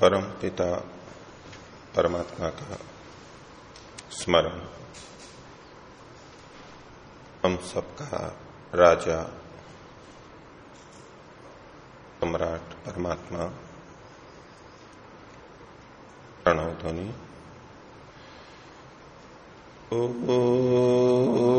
परम पिता परमात्मा का स्मरण। हम सबका राजा सम्राट परमात्मा प्रणव ध्वनि। प्रेमी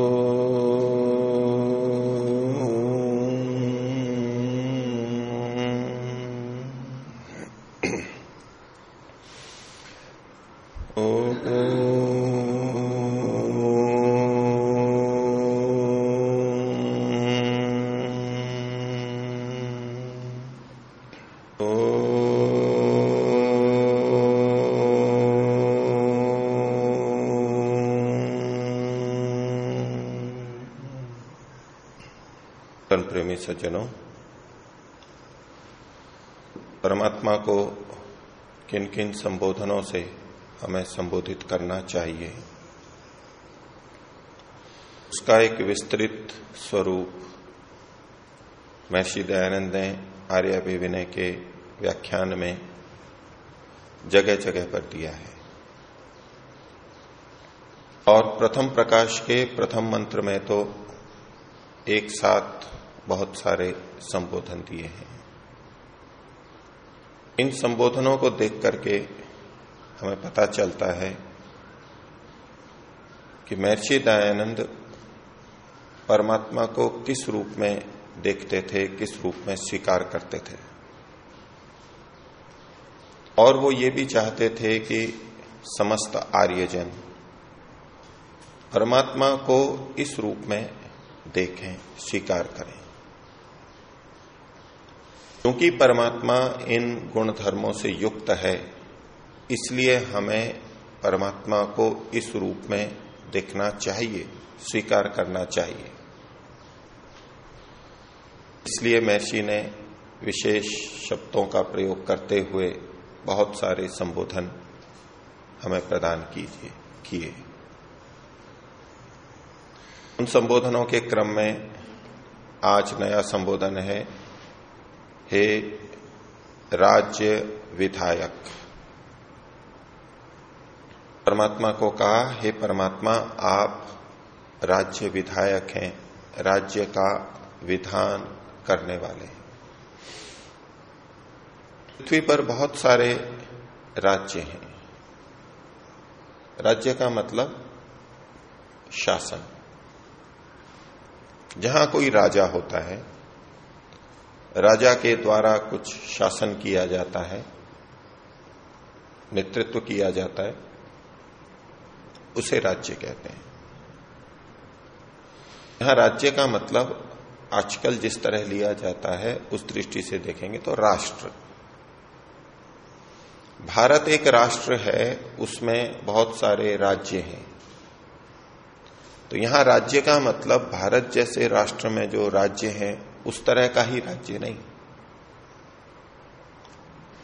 सज्जनों, परमात्मा को किन किन संबोधनों से हमें संबोधित करना चाहिए? उसका एक विस्तृत स्वरूप महर्षि दयानंद ने आर्य विनय के व्याख्यान में जगह जगह पर दिया है। और प्रथम प्रकाश के प्रथम मंत्र में तो एक साथ बहुत सारे संबोधन दिए हैं। इन संबोधनों को देख करके हमें पता चलता है कि महर्षि दयानंद परमात्मा को किस रूप में देखते थे, किस रूप में स्वीकार करते थे। और वो ये भी चाहते थे कि समस्त आर्यजन परमात्मा को इस रूप में देखें, स्वीकार करें। क्योंकि परमात्मा इन गुण धर्मों से युक्त है, इसलिए हमें परमात्मा को इस रूप में देखना चाहिए, स्वीकार करना चाहिए। इसलिए महर्षि ने विशेष शब्दों का प्रयोग करते हुए बहुत सारे संबोधन हमें प्रदान कीजिए, किए। उन संबोधनों के क्रम में आज नया संबोधन है हे राज्य विधायक। परमात्मा को कहा, हे परमात्मा, आप राज्य विधायक हैं, राज्य का विधान करने वाले हैं। पृथ्वी पर बहुत सारे राज्य हैं। राज्य का मतलब शासन। जहाँ कोई राजा होता है राजा के द्वारा कुछ शासन किया जाता है, नेतृत्व किया जाता है, उसे राज्य कहते हैं। यहाँ राज्य का मतलब आजकल जिस तरह लिया जाता है, उस दृष्टि से देखेंगे तो राष्ट्र। भारत एक राष्ट्र है, उसमें बहुत सारे राज्य हैं। तो यहाँ राज्य का मतलब भारत जैसे राष्ट्र में जो राज्य हैं उस तरह का ही राज्य नहीं।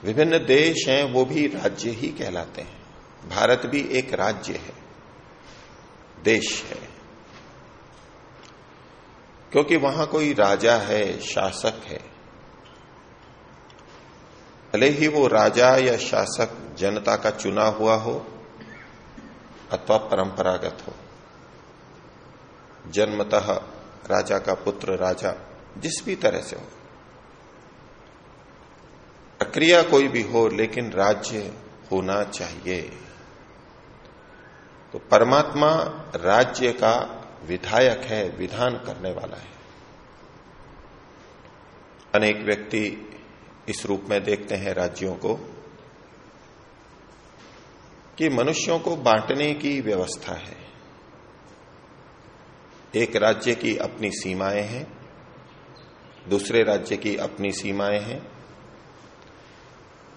विभिन्न देश हैं, वो भी राज्य ही कहलाते हैं। भारत भी एक राज्य है, देश है। क्योंकि वहाँ कोई राजा है, शासक है। भले ही वो राजा या शासक जनता का चुना हुआ हो, अथवा परंपरागत हो। जन्मतः राजा का पुत्र राजा जिस भी तरह से हो। प्रक्रिया कोई भी हो, लेकिन राज्य होना चाहिए। तो परमात्मा राज्य का विधायक है, विधान करने वाला है। अनेक व्यक्ति इस रूप में देखते हैं राज्यों को कि मनुष्यों को बांटने की व्यवस्था है। एक राज्य की अपनी सीमाएँ हैं दूसरे राज्य की अपनी सीमाएँ हैं।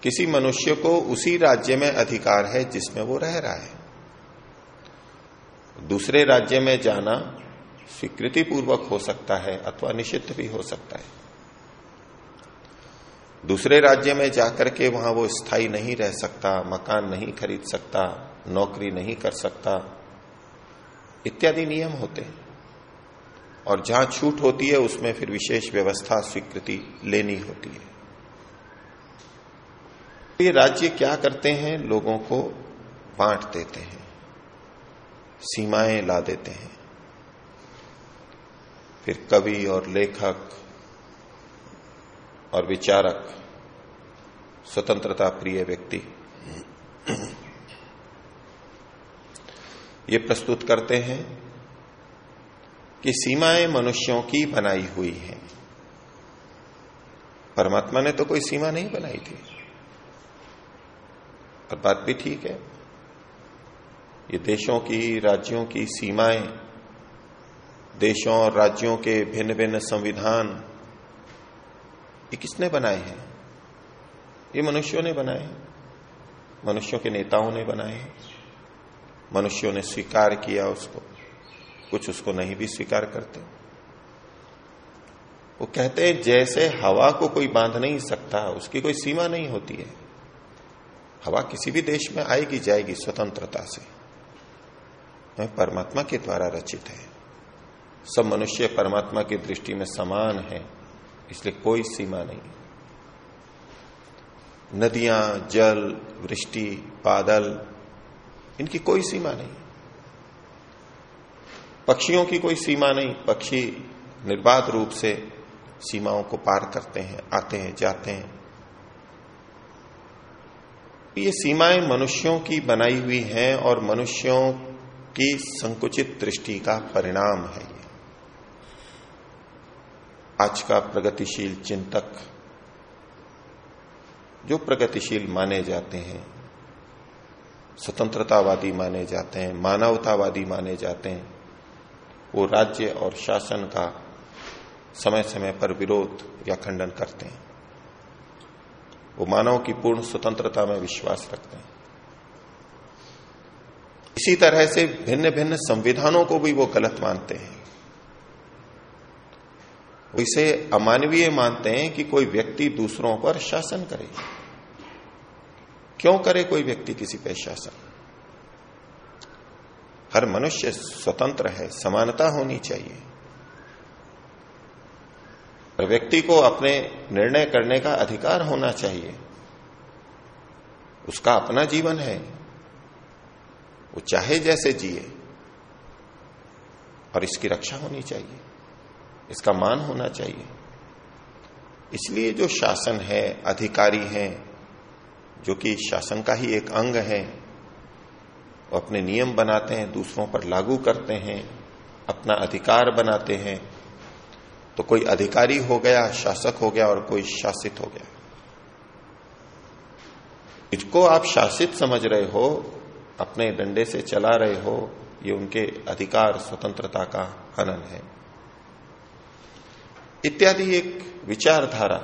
किसी मनुष्य को उसी राज्य में अधिकार है जिसमें वो रह रहा है। दूसरे राज्य में जाना स्वीकृति पूर्वक हो सकता है अथवा निषिद्ध भी हो सकता है। दूसरे राज्य में जाकर के वहाँ वो स्थायी नहीं रह सकता, मकान नहीं खरीद सकता, नौकरी नहीं कर सकता, इत्यादि नियम होते हैं। और जहाँ छूट होती है, उसमें फिर विशेष व्यवस्था स्वीकृति लेनी होती है। तो ये राज्य क्या करते हैं? लोगों को बांट देते हैं, सीमाएँ ला देते हैं। फिर कवि और लेखक और विचारक, स्वतंत्रता प्रिय व्यक्ति, ये प्रस्तुत करते हैं। कि सीमाएँ मनुष्यों की बनाई हुई हैं। परमात्मा ने तो कोई सीमा नहीं बनाई थी। और बात भी ठीक है। ये देशों की, राज्यों की सीमाएँ, देशों और राज्यों के भिन्न भिन्न संविधान, ये किसने बनाए हैं? ये मनुष्यों ने बनाए हैं। मनुष्यों के नेताओं ने बनाए हैं। मनुष्यों ने स्वीकार किया उसको। कुछ उसको नहीं भी स्वीकार करते। वो कहते हैं, जैसे हवा को कोई बाँध नहीं सकता, उसकी कोई सीमा नहीं होती है। हवा किसी भी देश में आएगी, जाएगी स्वतंत्रता से। परमात्मा के द्वारा रचित है। सब मनुष्य परमात्मा की दृष्टि में समान है, इसलिए कोई सीमा नहीं नदियाँ, जल, वृष्टि, बादल, इनकी कोई सीमा नहीं पक्षियों की कोई सीमा नहीं, पक्षी निर्बाध रूप से सीमाओं को पार करते हैं, आते हैं, जाते हैं। ये सीमाएँ मनुष्यों की बनाई हुई हैं और मनुष्यों की संकुचित दृष्टि का परिणाम है ये। आज का प्रगतिशील चिंतक जो प्रगतिशील माने जाते हैं, स्वतंत्रतावादी माने जाते हैं, मानवतावादी माने जाते हैं वो राज्य और शासन का समय समय पर विरोध या खंडन करते हैं। वो मानव की पूर्ण स्वतंत्रता में विश्वास रखते हैं। इसी तरह से भिन्न भिन्न संविधानों को भी वो गलत मानते हैं। इसे अमानवीय मानते हैं कि कोई व्यक्ति दूसरों पर शासन करे। क्यों करे कोई व्यक्ति किसी पर शासन? हर मनुष्य स्वतंत्र है, समानता होनी चाहिए। और व्यक्ति को अपने निर्णय करने का अधिकार होना चाहिए। उसका अपना जीवन है। वो चाहे जैसे जिए और इसकी रक्षा होनी चाहिए, इसका मान होना चाहिए। इसलिए जो शासन है, अधिकारी हैं, जो कि शासन का ही एक अंग है वो अपने नियम बनाते हैं, दूसरों पर लागू करते हैं, अपना अधिकार बनाते हैं तो कोई अधिकारी हो गया, शासक हो गया और कोई शासित हो गया। इसको आप शासित समझ रहे हो, अपने डंडे से चला रहे हो, ये उनके अधिकार, स्वतंत्रता का हनन है। इत्यादि एक विचारधारा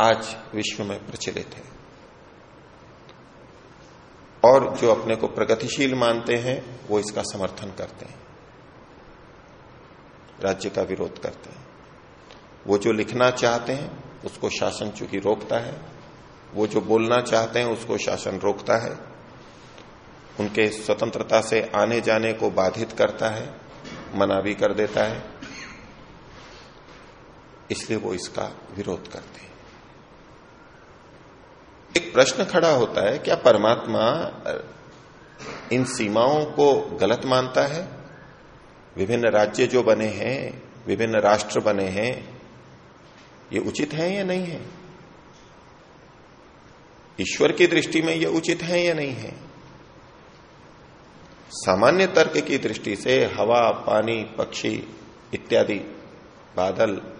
आज विश्व में प्रचलित है। और जो अपने को प्रगतिशील मानते हैं, वो इसका समर्थन करते हैं। राज्य का विरोध करते हैं। वो जो लिखना चाहते हैं, उसको शासन चूँकि रोकता है। वो जो बोलना चाहते हैं, उसको शासन रोकता है। उनके स्वतंत्रता से आने जाने को बाधित करता है, मना भी कर देता है। इसलिए वो इसका विरोध करते हैं। एक प्रश्न खड़ा होता है, क्या परमात्मा इन सीमाओं को गलत मानता है? विभिन्न राज्य जो बने हैं, विभिन्न राष्ट्र बने हैं, ये उचित है या नहीं है? ईश्वर की दृष्टि में ये उचित है या नहीं है? सामान्य तर्क की दृष्टि से हवा, पानी, पक्षी इत्यादि, बादल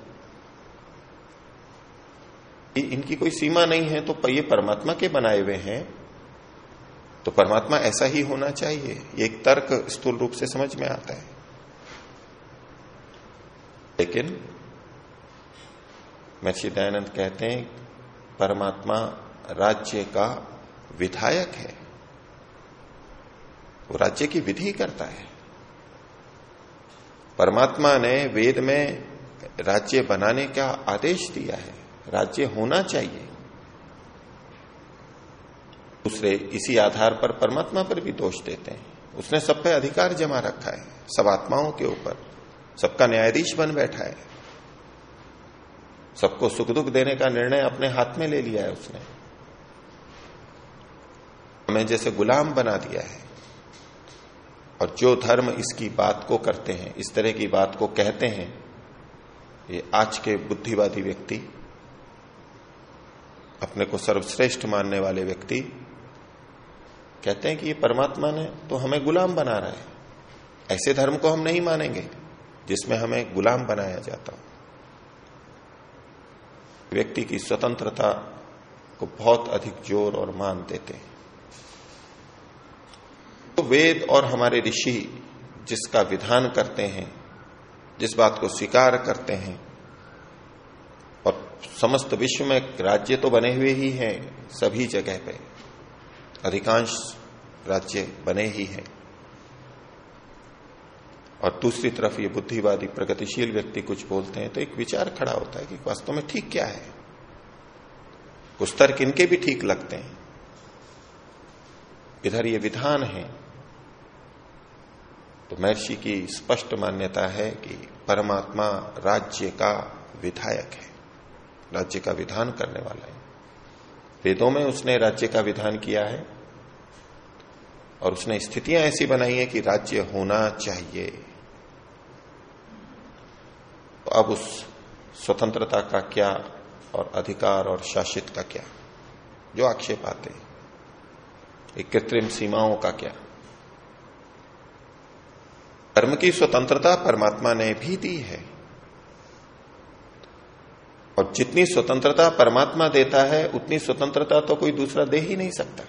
इनकी कोई सीमा नहीं है तो ये परमात्मा के बनाए हुए हैं तो परमात्मा ऐसा ही होना चाहिए। ये एक तर्क स्थूल रूप से समझ में आता है। लेकिन महर्षि दयानंद कहते हैं, परमात्मा राज्य का विधायक है। वो राज्य की विधि करता है। परमात्मा ने वेद में राज्य बनाने का आदेश दिया है। राज्य होना चाहिए। दूसरे इसी आधार पर परमात्मा पर भी दोष देते हैं। उसने सब पे अधिकार जमा रखा है, सब आत्माओं के ऊपर। सबका न्यायाधीश बन बैठा है। सबको सुख दुख देने का निर्णय अपने हाथ में ले लिया है उसने। हमें जैसे गुलाम बना दिया है। और जो धर्म इसकी बात को करते हैं, इस तरह की बात को कहते हैं, ये आज के बुद्धिवादी व्यक्ति अपने को सर्वश्रेष्ठ मानने वाले व्यक्ति कहते हैं कि ये परमात्मा ने तो हमें गुलाम बना रहा है। ऐसे धर्म को हम नहीं मानेंगे, जिसमें हमें गुलाम बनाया जाता हो। व्यक्ति की स्वतंत्रता को बहुत अधिक ज़ोर और मान देते हैं। तो वेद और हमारे ऋषि जिसका विधान करते हैं, जिस बात को स्वीकार करते हैं समस्त विश्व में राज्य तो बने हुए ही हैं, सभी जगह पे। अधिकांश राज्य बने ही हैं। और दूसरी तरफ़ ये बुद्धिवादी, प्रगतिशील व्यक्ति कुछ बोलते हैं तो एक विचार खड़ा होता है कि वास्तव में ठीक क्या है? कुछ तर्क इनके भी ठीक लगते हैं। इधर ये विधान है। तो महर्षि की स्पष्ट मान्यता है कि परमात्मा राज्य का विधायक है। राज्य का विधान करने वाला है। वेदों में उसने राज्य का विधान किया है और उसने स्थितियाँ ऐसी बनाई है कि राज्य होना चाहिए। तो अब उस स्वतंत्रता का क्या और अधिकार और शासित का क्या? जो आक्षेप आते एक कृत्रिम सीमाओं का क्या? कर्म की स्वतंत्रता परमात्मा ने भी दी है। और जितनी स्वतंत्रता परमात्मा देता है, उतनी स्वतंत्रता तो कोई दूसरा दे ही नहीं सकता।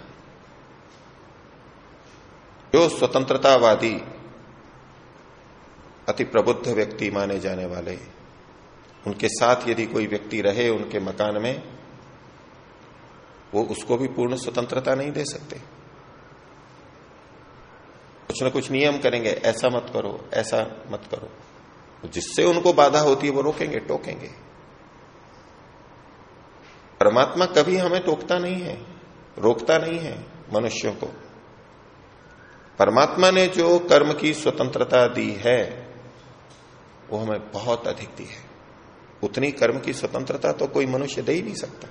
जो स्वतंत्रतावादी, अति प्रबुद्ध व्यक्ति माने जाने वाले, उनके साथ यदि कोई व्यक्ति रहे उनके मकान में, वो उसको भी पूर्ण स्वतंत्रता नहीं दे सकते। कुछ ना कुछ नियम करेंगे, ऐसा मत करो, ऐसा मत करो। जिससे उनको बाधा होती है, वो रोकेंगे, टोकेंगे। परमात्मा कभी हमें टोकता नहीं है, रोकता नहीं है मनुष्यों को। परमात्मा ने जो कर्म की स्वतंत्रता दी है, वो हमें बहुत अधिक दी है। उतनी कर्म की स्वतंत्रता तो कोई मनुष्य दे ही नहीं सकता।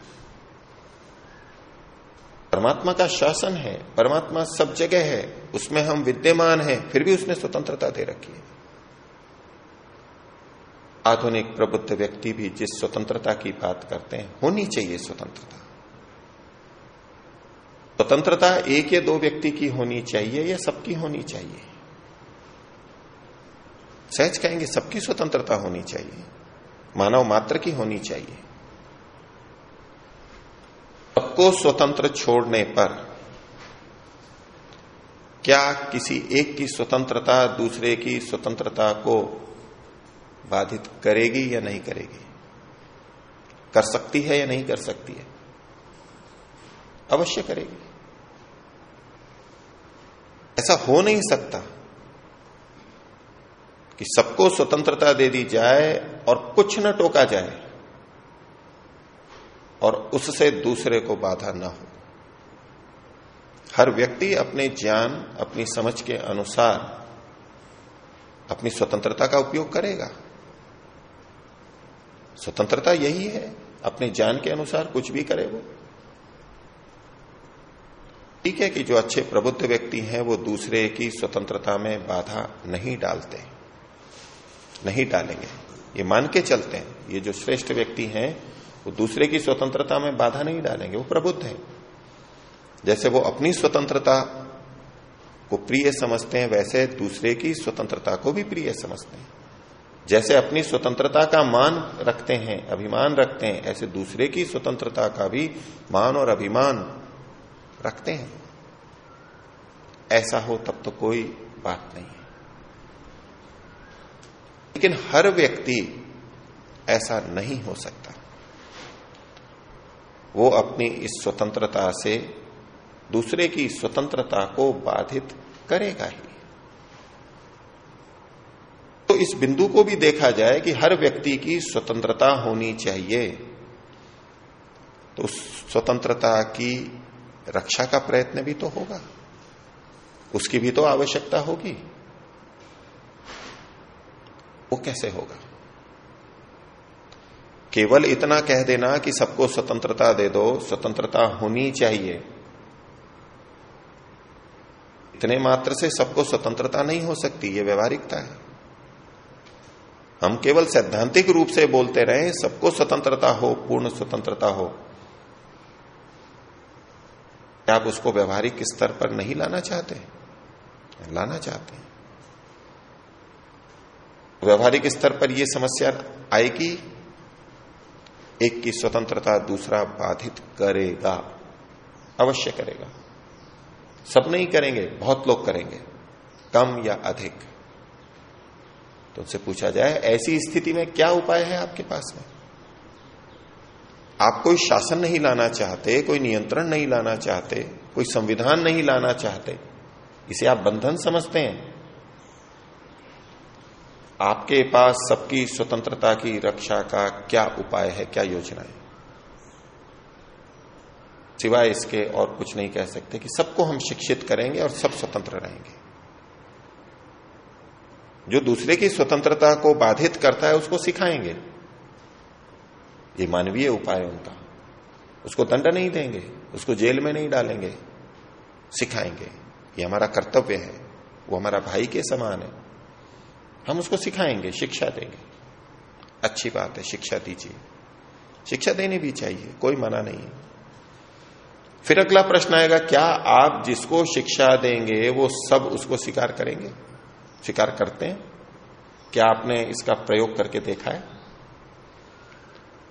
परमात्मा का शासन है, परमात्मा सब जगह है, उसमें हम विद्यमान हैं, फिर भी उसने स्वतंत्रता दे रखी है। आधुनिक प्रबुद्ध व्यक्ति भी जिस स्वतंत्रता की बात करते हैं, होनी चाहिए स्वतंत्रता। स्वतंत्रता एक या दो व्यक्ति की होनी चाहिए या सबकी होनी चाहिए? सहज कहेंगे, सबकी स्वतंत्रता होनी चाहिए। मानव मात्र की होनी चाहिए। सबको स्वतंत्र छोड़ने पर क्या किसी एक की स्वतंत्रता दूसरे की स्वतंत्रता को बाधित करेगी या नहीं करेगी? कर सकती है या नहीं कर सकती है? अवश्य करेगी। ऐसा हो नहीं सकता कि सबको स्वतंत्रता दे दी जाए और कुछ न टोका जाए और उससे दूसरे को बाधा न हो। हर व्यक्ति अपने ज्ञान, अपनी समझ के अनुसार अपनी स्वतंत्रता का उपयोग करेगा। स्वतंत्रता यही है, अपने जान के अनुसार कुछ भी करे वो। ठीक है कि जो अच्छे प्रबुद्ध व्यक्ति हैं, वो दूसरे की स्वतंत्रता में बाधा नहीं डालते, नहीं डालेंगे। ये मान के चलते हैं, ये जो श्रेष्ठ व्यक्ति हैं, वो दूसरे की स्वतंत्रता में बाधा नहीं डालेंगे, वो प्रबुद्ध हैं। जैसे वो अपनी स्वतंत्रता को प्रिय समझते हैं, वैसे दूसरे की स्वतंत्रता को भी प्रिय समझते हैं। जैसे अपनी स्वतंत्रता का मान रखते हैं, अभिमान रखते हैं, ऐसे दूसरे की स्वतंत्रता का भी मान और अभिमान रखते हैं। ऐसा हो तब तो कोई बात नहीं है। लेकिन हर व्यक्ति ऐसा नहीं हो सकता। वो अपनी इस स्वतंत्रता से दूसरे की स्वतंत्रता को बाधित करेगा ही। तो इस बिंदु को भी देखा जाए कि हर व्यक्ति की स्वतंत्रता होनी चाहिए। तो स्वतंत्रता की रक्षा का प्रयत्न भी तो होगा। उसकी भी तो आवश्यकता होगी। वो कैसे होगा? केवल इतना कह देना कि सबको स्वतंत्रता दे दो, स्वतंत्रता होनी चाहिए। इतने मात्र से सबको स्वतंत्रता नहीं हो सकती, ये व्यवहारिकता है। हम केवल सैद्धांतिक रूप से बोलते रहे, सबको स्वतंत्रता हो, पूर्ण स्वतंत्रता हो। क्या आप उसको व्यवहारिक स्तर पर नहीं लाना चाहते? लाना चाहते हैं। व्यवहारिक स्तर पर यह समस्या आएगी, एक की स्वतंत्रता दूसरा बाधित करेगा, अवश्य करेगा। सब नहीं करेंगे, बहुत लोग करेंगे, कम या अधिक। तो उनसे पूछा जाए, ऐसी स्थिति में क्या उपाय है आपके पास में? आप कोई शासन नहीं लाना चाहते, कोई नियंत्रण नहीं लाना चाहते, कोई संविधान नहीं लाना चाहते, इसे आप बंधन समझते हैं। आपके पास सबकी स्वतंत्रता की रक्षा का क्या उपाय है, क्या योजना है? सिवाय इसके और कुछ नहीं कह सकते कि सबको हम शिक्षित करेंगे और सब स्वतंत्र रहेंगे। जो दूसरे की स्वतंत्रता को बाधित करता है, उसको सिखाएँगे। ये मानवीय उपाय उनका। उसको दंड नहीं देंगे, उसको जेल में नहीं डालेंगे, सिखाएँगे। ये हमारा कर्तव्य है, वो हमारा भाई के समान है। हम उसको सिखाएँगे, शिक्षा देंगे। अच्छी बात है, शिक्षा दीजिए। शिक्षा देनी भी चाहिए, कोई मना नहीं है। फिर अगला प्रश्न आएगा, क्या आप जिसको शिक्षा देंगे, वो सब उसको स्वीकार करेंगे? स्वीकार करते हैं। क्या आपने इसका प्रयोग करके देखा है?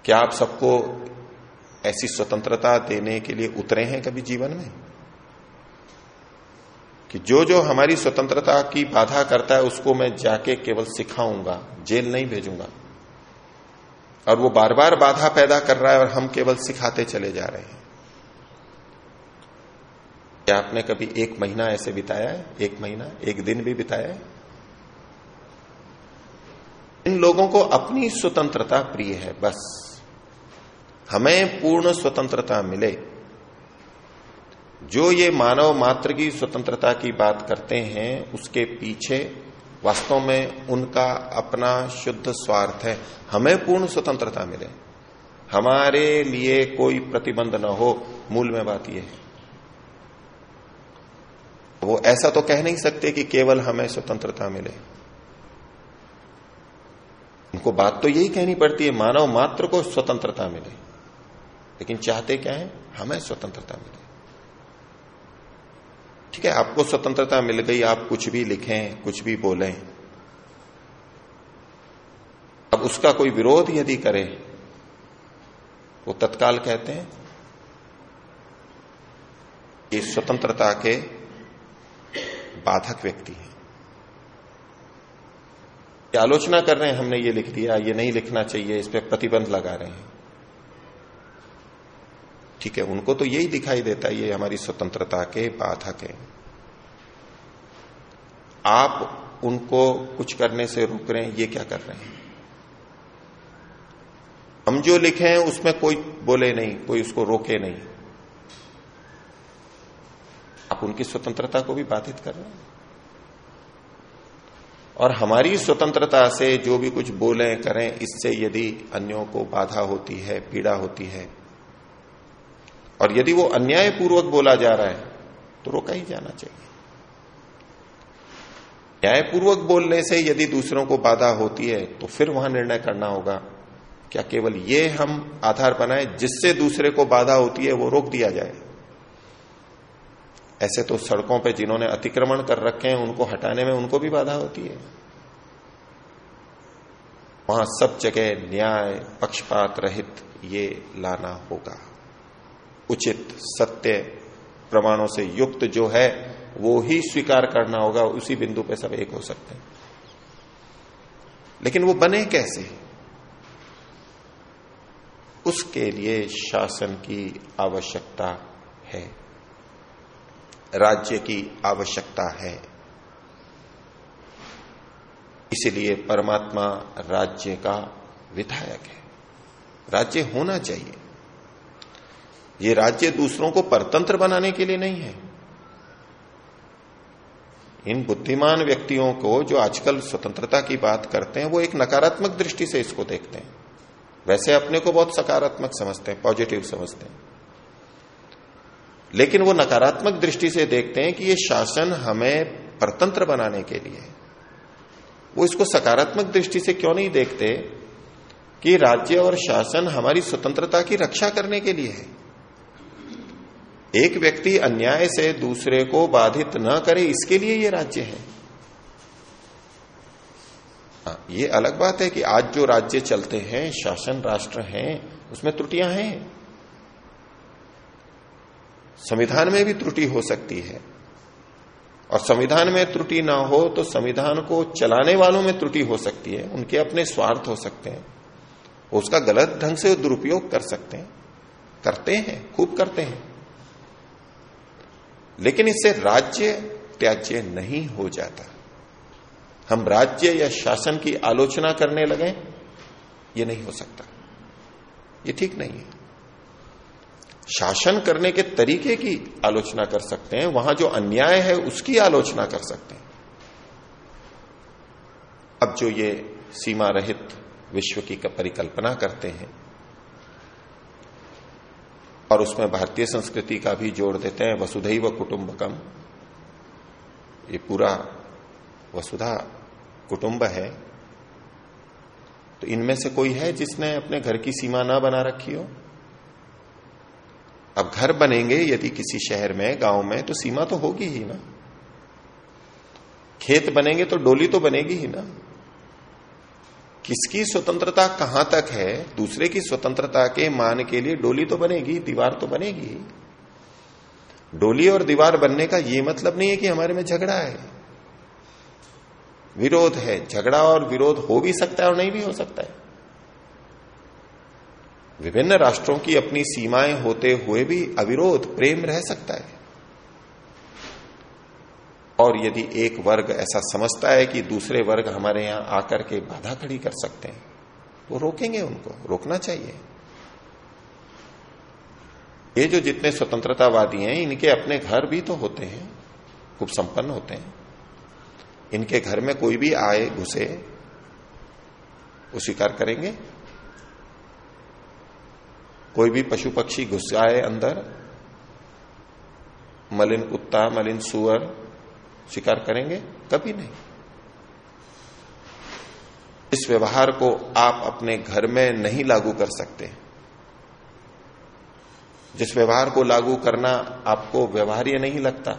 क्या आप सबको ऐसी स्वतंत्रता देने के लिए उतरे हैं कभी जीवन में? कि जो जो हमारी स्वतंत्रता की बाधा करता है, उसको मैं जाके केवल सिखाऊँगा, जेल नहीं भेजूँगा। और वो बार बार बाधा पैदा कर रहा है और हम केवल सिखाते चले जा रहे हैं। क्या आपने कभी एक महीना ऐसे बिताया है? एक महीना? एक दिन भी बिताया है? इन लोगों को अपनी स्वतंत्रता प्रिय है, बस। हमें पूर्ण स्वतंत्रता मिले। जो ये मानव मात्र की स्वतंत्रता की बात करते हैं, उसके पीछे वास्तव में उनका अपना शुद्ध स्वार्थ है। हमें पूर्ण स्वतंत्रता मिले। हमारे लिए कोई प्रतिबंध न हो, मूल में बात यह है। वो ऐसा तो कह नहीं सकते कि केवल हमें स्वतंत्रता मिले। उनको बात तो यही कहनी पड़ती है, मानव मात्र को स्वतंत्रता मिले। लेकिन चाहते क्या है? हमें स्वतंत्रता मिले। ठीक है, आपको स्वतंत्रता मिल गई, आप कुछ भी लिखें, कुछ भी बोलें। अब उसका कोई विरोध यदि करे, वो तत्काल कहते हैं ये स्वतंत्रता के बाधक व्यक्ति हैं। आलोचना कर रहे हैं, हमने ये लिख दिया, ये नहीं लिखना चाहिए, इस पर प्रतिबंध लगा रहे हैं। ठीक है, उनको तो यही दिखाई देता है, ये हमारी स्वतंत्रता के बाधक है आप उनको कुछ करने से रोक रहे हैं, ये क्या कर रहे हैं? हम जो लिखे हैं, उसमें कोई बोले नहीं, कोई उसको रोके नहीं। आप उनकी स्वतंत्रता को भी बाधित कर रहे हैं। और हमारी स्वतंत्रता से जो भी कुछ बोले, करें, इससे यदि अन्यों को बाधा होती है, पीड़ा होती है, और यदि वो अन्याय पूर्वक बोला जा रहा है तो रोका ही जाना चाहिए। न्यायपूर्वक बोलने से यदि दूसरों को बाधा होती है तो फिर वहाँ निर्णय करना होगा क्या केवल ये हम आधार बनाए, जिससे दूसरे को बाधा होती है, वो रोक दिया जाए। ऐसे तो सड़कों पे जिन्होंने अतिक्रमण कर रखे हैं, उनको हटाने में उनको भी बाधा होती है। वहाँ सब जगह न्याय, पक्षपात रहित ये लाना होगा। उचित, सत्य प्रमाणों से युक्त जो है, वो ही स्वीकार करना होगा, उसी बिंदु पे सब एक हो सकते हैं। लेकिन वो बने कैसे? उसके लिए शासन की आवश्यकता है। राज्य की आवश्यकता है। इसलिए परमात्मा राज्य का विधायक है। राज्य होना चाहिए। ये राज्य दूसरों को परतंत्र बनाने के लिए नहीं है। इन बुद्धिमान व्यक्तियों को जो आजकल स्वतंत्रता की बात करते हैं, वो एक नकारात्मक दृष्टि से इसको देखते हैं। वैसे अपने को बहुत सकारात्मक समझते हैं, पॉजिटिव समझते हैं। लेकिन वो नकारात्मक दृष्टि से देखते हैं कि ये शासन हमें परतंत्र बनाने के लिए वो इसको सकारात्मक दृष्टि से क्यों नहीं देखते कि राज्य और शासन हमारी स्वतंत्रता की रक्षा करने के लिए है? एक व्यक्ति अन्याय से दूसरे को बाधित न करे इसके लिए ये राज्य है। हाँ, ये अलग बात है कि आज जो राज्य चलते हैं शासन राष्ट्र हैं उसमें त्रुटियाँ हैं। संविधान में भी त्रुटि हो सकती है। और संविधान में त्रुटि ना हो तो संविधान को चलाने वालों में त्रुटि हो सकती है, उनके अपने स्वार्थ हो सकते हैं। उसका गलत ढंग से दुरुपयोग कर सकते हैं, करते हैं, खूब करते हैं। लेकिन इससे राज्य त्याज्य नहीं हो जाता। हम राज्य या शासन की आलोचना करने लगे, ये नहीं हो सकता। ये ठीक नहीं है। शासन करने के तरीके की आलोचना कर सकते हैं, वहाँ जो अन्याय है उसकी आलोचना कर सकते हैं। अब जो ये सीमा रहित विश्व की परिकल्पना करते हैं और उसमें भारतीय संस्कृति का भी जोड़ देते हैं, वसुधैव कुटुंबकम, ये पूरा वसुधा कुटुंब है तो इनमें से कोई है जिसने अपने घर की सीमा ना बना रखी हो? अब घर बनेंगे यदि किसी शहर में, गाँव में तो सीमा तो होगी ही ना। खेत बनेंगे तो डोली तो बनेगी ही ना। किसकी स्वतंत्रता कहाँ तक है, दूसरे की स्वतंत्रता के मान के लिए डोली तो बनेगी, दीवार तो बनेगी। डोली और दीवार बनने का यह मतलब नहीं है कि हमारे में झगड़ा है। विरोध है, झगड़ा और विरोध हो भी सकता है और नहीं भी हो सकता है। विभिन्न राष्ट्रों की अपनी सीमाएँ होते हुए भी अविरोध प्रेम रह सकता है। और यदि एक वर्ग ऐसा समझता है कि दूसरे वर्ग हमारे यहाँ आकर के बाधा खड़ी कर सकते हैं, वो रोकेंगे उनको, रोकना चाहिए। ये जो जितने स्वतंत्रतावादी हैं, इनके अपने घर भी तो होते हैं, खूब संपन्न होते हैं। इनके घर में कोई भी आए, घुसे, वो स्वीकार करेंगे। कोई भी पशु पक्षी घुस आए अंदर, मलिन कुत्ता, मलिन सुअर स्वीकार करेंगे? कभी नहीं। इस व्यवहार को आप अपने घर में नहीं लागू कर सकते। जिस व्यवहार को लागू करना आपको व्यवहार्य नहीं लगता,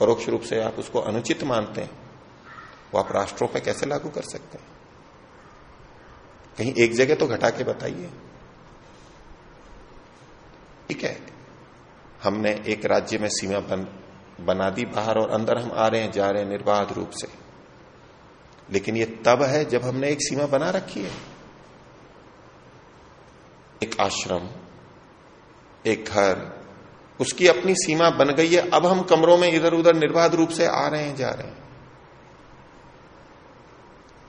परोक्ष रूप से आप उसको अनुचित मानते हैं, वो आप राष्ट्रों पर कैसे लागू कर सकते हैं? कहीं एक जगह तो घटा के बताइए। ठीक है? हमने एक राज्य में सीमा बन, बना दी, बाहर और अंदर हम आ रहे हैं, जा रहे हैं निर्बाध रूप से। लेकिन ये तब है जब हमने एक सीमा बना रखी है। एक आश्रम, एक घर, उसकी अपनी सीमा बन गई है। अब हम कमरों में इधर उधर निर्बाध रूप से आ रहे हैं, जा रहे हैं।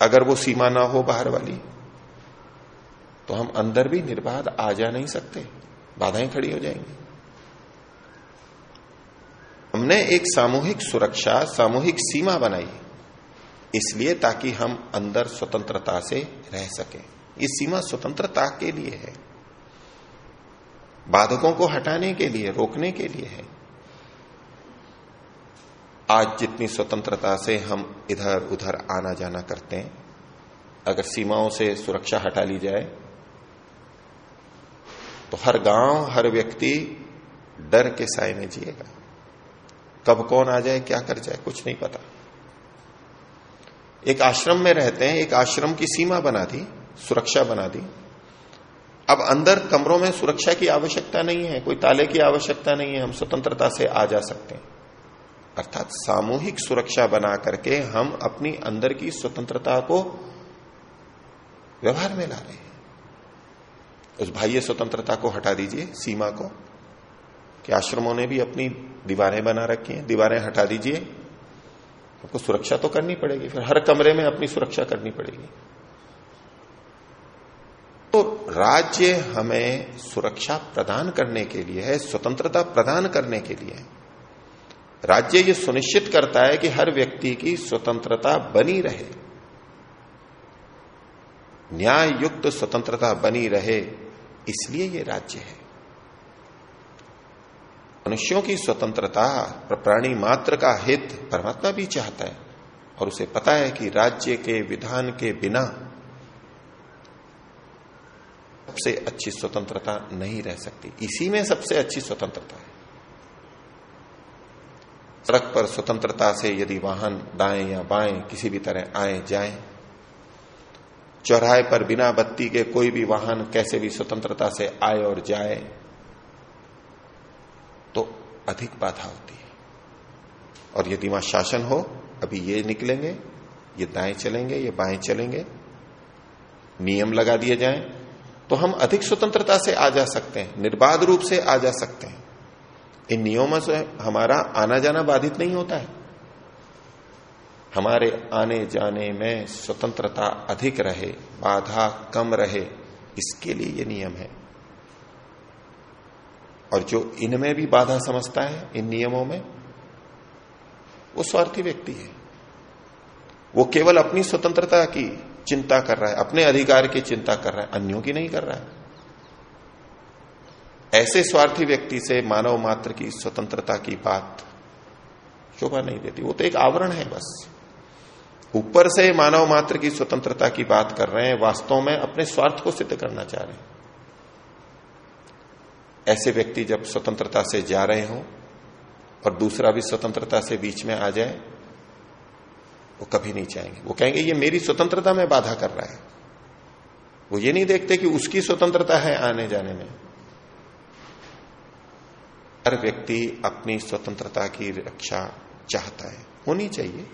अगर वो सीमा ना हो बाहर वाली तो हम अंदर भी निर्बाध आ जा नहीं सकते। बाधाएँ खड़ी हो जाएँगी। हमने एक सामूहिक सुरक्षा, सामूहिक सीमा बनाई इसलिए ताकि हम अंदर स्वतंत्रता से रह सकें। ये सीमा स्वतंत्रता के लिए है। बाधकों को हटाने के लिए, रोकने के लिए है। आज जितनी स्वतंत्रता से हम इधर उधर आना जाना करते हैं, अगर सीमाओं से सुरक्षा हटा ली जाए तो हर गाँव, हर व्यक्ति डर के साय में जिएगा। कब कौन आ जाए, क्या कर जाए, कुछ नहीं पता। एक आश्रम में रहते हैं, एक आश्रम की सीमा बना दी, सुरक्षा बना दी। अब अंदर कमरों में सुरक्षा की आवश्यकता नहीं है, कोई ताले की आवश्यकता नहीं है, हम स्वतंत्रता से आ जा सकते हैं। अर्थात सामूहिक सुरक्षा बना करके हम अपनी अंदर की स्वतंत्रता को व्यवहार में ला रहे हैं। उस बाह्य स्वतंत्रता को हटा दीजिए, सीमा को। कि आश्रमों ने भी अपनी दीवारें बना रखी हैं, दीवारें हटा दीजिए। आपको सुरक्षा तो करनी पड़ेगी, फिर हर कमरे में अपनी सुरक्षा करनी पड़ेगी। तो राज्य हमें सुरक्षा प्रदान करने के लिए है, स्वतंत्रता प्रदान करने के लिए। राज्य ये सुनिश्चित करता है कि हर व्यक्ति की स्वतंत्रता बनी रहे। न्याय युक्त स्वतंत्रता बनी रहे। इसलिए ये राज्य है। मनुष्यों की स्वतंत्रता प्राणी मात्र का हित परमात्मा भी चाहता है और उसे पता है कि राज्य के विधान के बिना सबसे अच्छी स्वतंत्रता नहीं रह सकती। इसी में सबसे अच्छी स्वतंत्रता है। सड़क पर स्वतंत्रता से यदि वाहन दाएँ या बाएँ किसी भी तरह आए जाएँ चौराहे पर बिना बत्ती के कोई भी वाहन कैसे भी स्वतंत्रता से आए और जाए तो अधिक बाधा होती है। और यदि वहाँ शासन हो, अभी ये निकलेंगे, ये दाएँ चलेंगे, ये बाएँ चलेंगे, नियम लगा दिए जाएँ तो हम अधिक स्वतंत्रता से आ जा सकते हैं, निर्बाध रूप से आ जा सकते हैं। इन नियमों से हमारा आना जाना बाधित नहीं होता है। हमारे आने जाने में स्वतंत्रता अधिक रहे, बाधा कम रहे, इसके लिए ये नियम है। और जो इनमें भी बाधा समझता है, इन नियमों में, वो स्वार्थी व्यक्ति है। वो केवल अपनी स्वतंत्रता की चिंता कर रहा है, अपने अधिकार की चिंता कर रहा है, अन्यों की नहीं कर रहा है। ऐसे स्वार्थी व्यक्ति से मानव मात्र की स्वतंत्रता की बात शोभा नहीं देती। वो तो एक आवरण है बस। ऊपर से मानव मात्र की स्वतंत्रता की बात कर रहे हैं, वास्तव में अपने स्वार्थ को सिद्ध करना चाह रहे हैं। ऐसे व्यक्ति जब स्वतंत्रता से जा रहे हो और दूसरा भी स्वतंत्रता से बीच में आ जाए, वो कभी नहीं चाहेंगे। वो कहेंगे, ये मेरी स्वतंत्रता में बाधा कर रहा है। वो ये नहीं देखते कि उसकी स्वतंत्रता है आने जाने में। हर व्यक्ति अपनी स्वतंत्रता की रक्षा चाहता है। होनी चाहिए।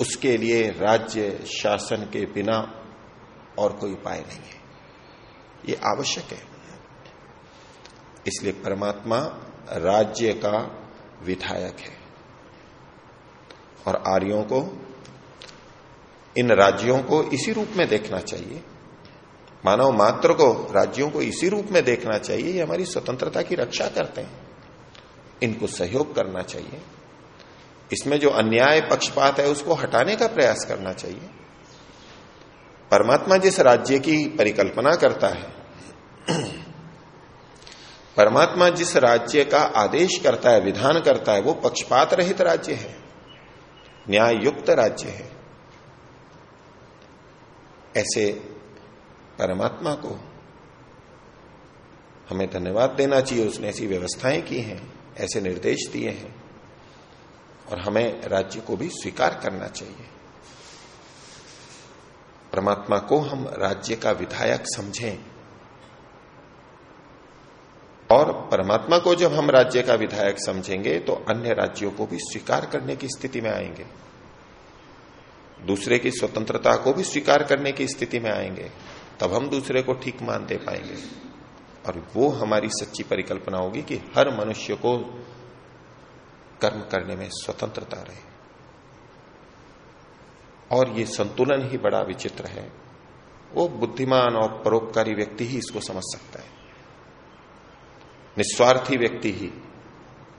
उसके लिए राज्य, शासन के बिना और कोई उपाय नहीं है। ये आवश्यक है। इसलिए परमात्मा राज्य का विधायक है। और आर्यों को, इन राज्यों को इसी रूप में देखना चाहिए। मानव मात्र को, राज्यों को इसी रूप में देखना चाहिए। ये हमारी स्वतंत्रता की रक्षा करते हैं। इनको सहयोग करना चाहिए। इसमें जो अन्याय पक्षपात है, उसको हटाने का प्रयास करना चाहिए। परमात्मा जिस राज्य की परिकल्पना करता है, परमात्मा जिस राज्य का आदेश करता है, विधान करता है, वो पक्षपात रहित राज्य है न्याय युक्त राज्य है। ऐसे परमात्मा को हमें धन्यवाद देना चाहिए, उसने ऐसी व्यवस्थाएँ की हैं, ऐसे निर्देश दिए हैं। और हमें राज्य को भी स्वीकार करना चाहिए। परमात्मा को हम राज्य का विधायक समझें। और परमात्मा को जब हम राज्य का विधायक समझेंगे तो अन्य राज्यों को भी स्वीकार करने की स्थिति में आएँगे। दूसरे की स्वतंत्रता को भी स्वीकार करने की स्थिति में आएँगे। तब हम दूसरे को ठीक मान दे पाएँगे। और वो हमारी सच्ची परिकल्पना होगी कि हर मनुष्य को कर्म करने में स्वतंत्रता रहे। और ये संतुलन ही बड़ा विचित्र है। वो बुद्धिमान और परोपकारी व्यक्ति ही इसको समझ सकता है। निस्वार्थी व्यक्ति ही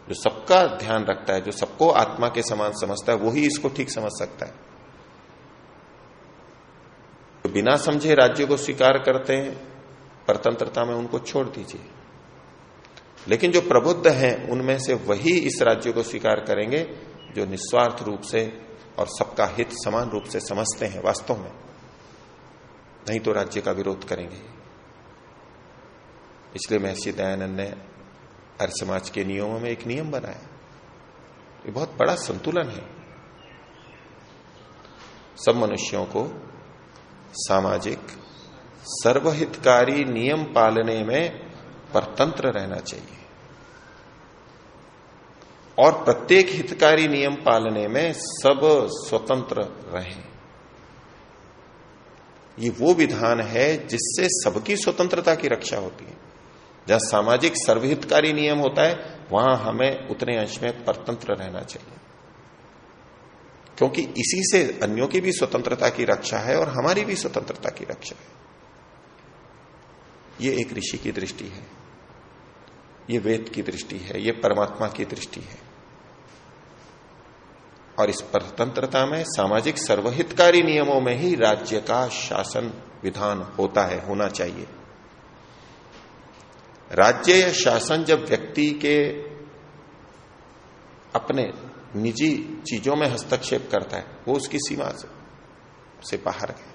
जो सबका ध्यान रखता है, जो सबको आत्मा के समान समझता है, वही इसको ठीक समझ सकता है। तो बिना समझे राज्य को स्वीकार करते हैं, परतंत्रता में उनको छोड़ दीजिए। लेकिन जो प्रबुद्ध हैं, उनमें से वही इस राज्य को स्वीकार करेंगे जो निस्वार्थ रूप से और सबका हित समान रूप से समझते हैं वास्तव में। नहीं तो राज्य का विरोध करेंगे। इसलिए महर्षि दयानंद ने हर समाज के नियमों में एक नियम बनाया। ये बहुत बड़ा संतुलन है। सब मनुष्यों को सामाजिक, सर्वहितकारी नियम पालने में परतंत्र रहना चाहिए। और प्रत्येक हितकारी नियम पालने में सब स्वतंत्र रहें। ये वो विधान है जिससे सबकी स्वतंत्रता की रक्षा होती है। जहाँ सामाजिक सर्वहितकारी नियम होता है, वहाँ हमें उतने अंश में परतंत्र रहना चाहिए। क्योंकि इसी से अन्यों की भी स्वतंत्रता की रक्षा है और हमारी भी स्वतंत्रता की रक्षा है। ये एक ऋषि की दृष्टि है। ये वेद की दृष्टि है ये परमात्मा की दृष्टि है। और इस परतंत्रता में सामाजिक सर्वहितकारी नियमों में ही राज्य का शासन विधान होता है होना चाहिए। राज्य या शासन जब व्यक्ति के अपने निजी चीज़ों में हस्तक्षेप करता है वो उसकी सीमा से, से बाहर है।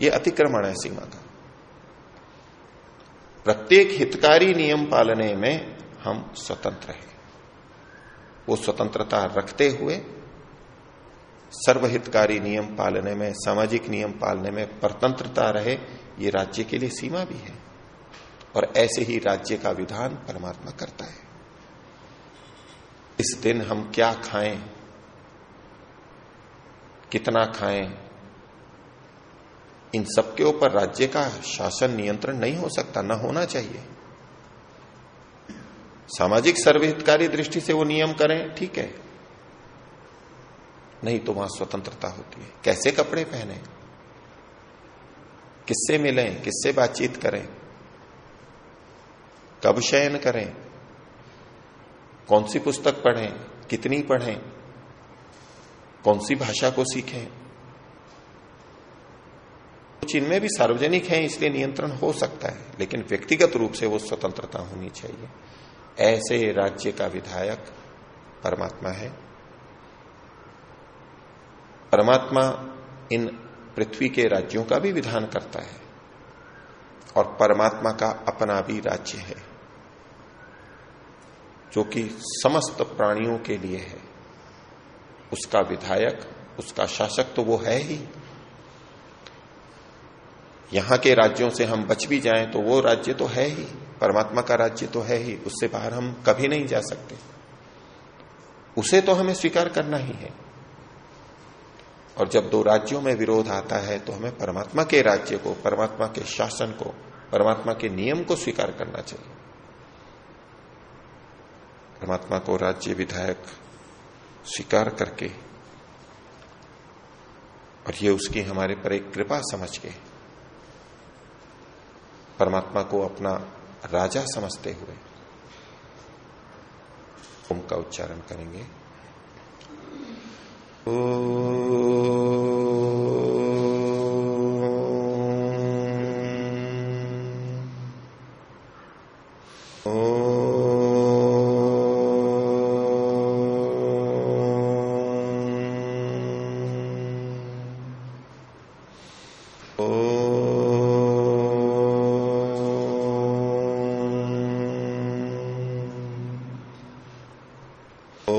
ये अतिक्रमण है सीमा का। प्रत्येक हितकारी नियम पालने में हम स्वतंत्र हैं। वो स्वतंत्रता रखते हुए सर्वहितकारी नियम पालने में, सामाजिक नियम पालने में परतंत्रता रहे, ये राज्य के लिए सीमा भी है। और ऐसे ही राज्य का विधान परमात्मा करता है। इस दिन हम क्या खाएँ? कितना खाएँ? इन सबके ऊपर राज्य का शासन नियंत्रण नहीं हो सकता, ना होना चाहिए। सामाजिक सर्वहितकारी दृष्टि से वो नियम करें, ठीक है। नहीं तो वहाँ स्वतंत्रता होती है। कैसे कपड़े पहने? किससे मिलें? किससे बातचीत करें? कब शयन करें? कौन सी पुस्तक पढ़ें? कितनी पढ़ें? कौन सी भाषा को सीखें? कुछ इनमें भी सार्वजनिक है, इसलिए नियंत्रण हो सकता है, लेकिन व्यक्तिगत रूप से वो स्वतंत्रता होनी चाहिए। ऐसे राज्य का विधायक परमात्मा है। परमात्मा इन पृथ्वी के राज्यों का भी विधान करता है, और परमात्मा का अपना भी राज्य है, जो कि समस्त प्राणियों के लिए है। उसका विधायक, उसका शासक तो वो है ही। यहाँ के राज्यों से हम बच भी जाएँ तो वो राज्य तो है ही। परमात्मा का राज्य तो है ही। उससे बाहर हम कभी नहीं जा सकते। उसे तो हमें स्वीकार करना ही है। और जब दो राज्यों में विरोध आता है तो हमें परमात्मा के राज्य को, परमात्मा के शासन को, परमात्मा के नियम को स्वीकार करना चाहिए। परमात्मा को राज्य विधायक स्वीकार करके, और ये उसकी हमारे पर एक कृपा समझ के परमात्मा को अपना राजा समझते हुए ओम का उच्चारण करेंगे। ओ